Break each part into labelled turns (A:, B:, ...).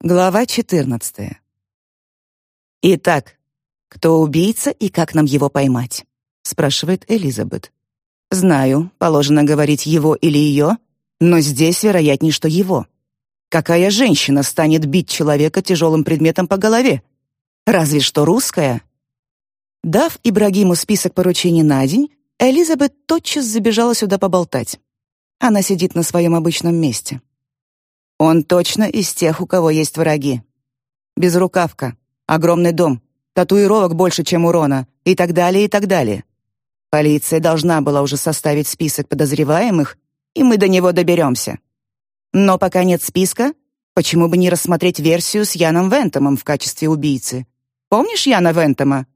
A: Глава 14. «Итак, кто убийца и как нам его поймать?» — спрашивает Элизабет. «Знаю, положено говорить его или ее, но здесь вероятнее, что его. Какая женщина станет бить человека тяжелым предметом по голове? Разве что русская». Дав Ибрагиму список поручений на день, Элизабет тотчас забежала сюда поболтать. Она сидит на своем обычном месте. Он точно из тех, у кого есть враги. Безрукавка, огромный дом, татуировок больше, чем у Рона, и так далее, и так далее. Полиция должна была уже составить список подозреваемых, и мы до него доберемся. Но пока нет списка, почему бы не рассмотреть версию с Яном Вентомом в качестве убийцы? Помнишь Яна Вентома?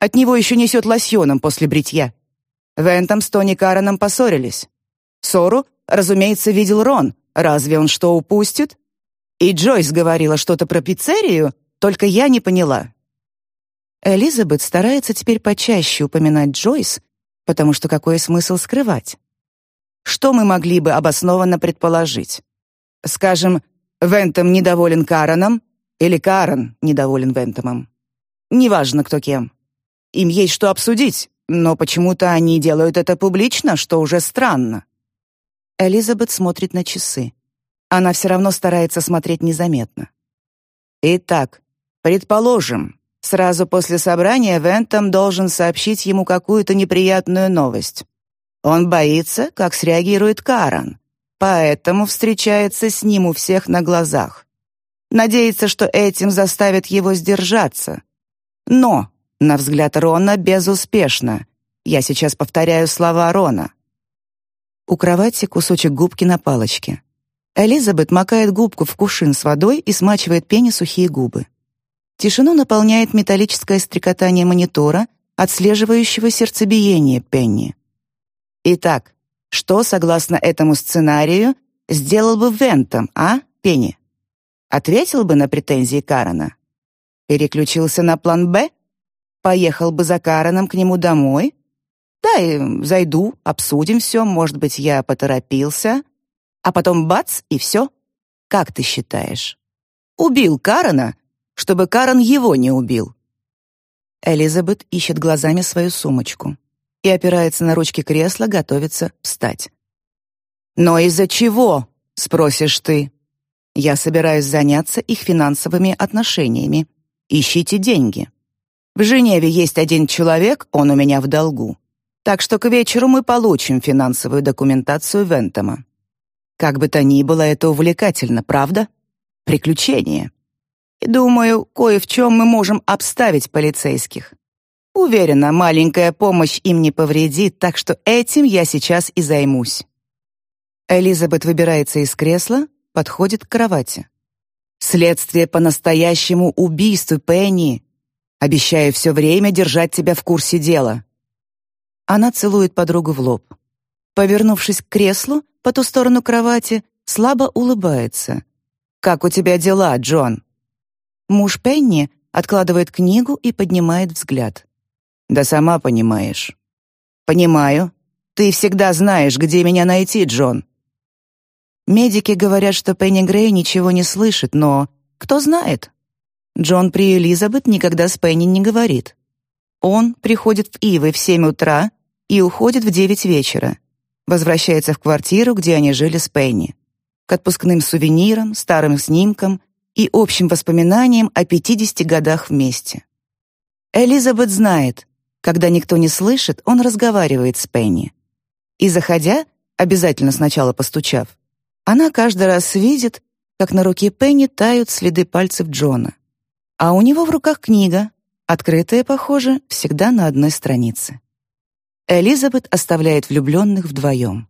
A: От него еще несет лосьоном после бритья. Вентом с Тони Кареном поссорились. Ссору, разумеется, видел Рон, Разве он что упустит? И Джойс говорила что-то про пиццерию, только я не поняла. Элизабет старается теперь почаще упоминать Джойс, потому что какой смысл скрывать? Что мы могли бы обоснованно предположить? Скажем, Вентом недоволен Караном или Карен недоволен Вентомом. Неважно, кто кем. Им есть что обсудить, но почему-то они делают это публично, что уже странно. Элизабет смотрит на часы. Она все равно старается смотреть незаметно. Итак, предположим, сразу после собрания Вентом должен сообщить ему какую-то неприятную новость. Он боится, как среагирует Карен, поэтому встречается с ним у всех на глазах. Надеется, что этим заставит его сдержаться. Но, на взгляд Рона, безуспешно. Я сейчас повторяю слова Рона. У кровати кусочек губки на палочке. Элизабет макает губку в кувшин с водой и смачивает пене сухие губы. Тишину наполняет металлическое стрекотание монитора, отслеживающего сердцебиение Пенни. Итак, что, согласно этому сценарию, сделал бы Вентом, а, Пенни? Ответил бы на претензии Карена? Переключился на план «Б»? Поехал бы за Кареном к нему домой? Да, и зайду, обсудим все, может быть, я поторопился. А потом бац, и все. Как ты считаешь? Убил Карена, чтобы Карен его не убил. Элизабет ищет глазами свою сумочку и опирается на ручки кресла, готовится встать. «Но из-за чего?» — спросишь ты. «Я собираюсь заняться их финансовыми отношениями. Ищите деньги. В Женеве есть один человек, он у меня в долгу. Так что к вечеру мы получим финансовую документацию Вентома. Как бы то ни было, это увлекательно, правда? Приключение. И думаю, кое в чем мы можем обставить полицейских. Уверена, маленькая помощь им не повредит, так что этим я сейчас и займусь. Элизабет выбирается из кресла, подходит к кровати. Следствие по настоящему убийству Пенни. Обещаю все время держать тебя в курсе дела. Она целует подругу в лоб. Повернувшись к креслу, по ту сторону кровати, слабо улыбается. «Как у тебя дела, Джон?» Муж Пенни откладывает книгу и поднимает взгляд. «Да сама понимаешь». «Понимаю. Ты всегда знаешь, где меня найти, Джон». Медики говорят, что Пенни Грей ничего не слышит, но кто знает? Джон при Элизабет никогда с Пенни не говорит. Он приходит в Ивы в семь утра и уходит в девять вечера. Возвращается в квартиру, где они жили с Пенни. К отпускным сувенирам, старым снимкам и общим воспоминаниям о 50 годах вместе. Элизабет знает, когда никто не слышит, он разговаривает с Пенни. И заходя, обязательно сначала постучав, она каждый раз видит, как на руке Пенни тают следы пальцев Джона. А у него в руках книга, открытая, похоже, всегда на одной странице. Элизабет оставляет влюбленных вдвоем.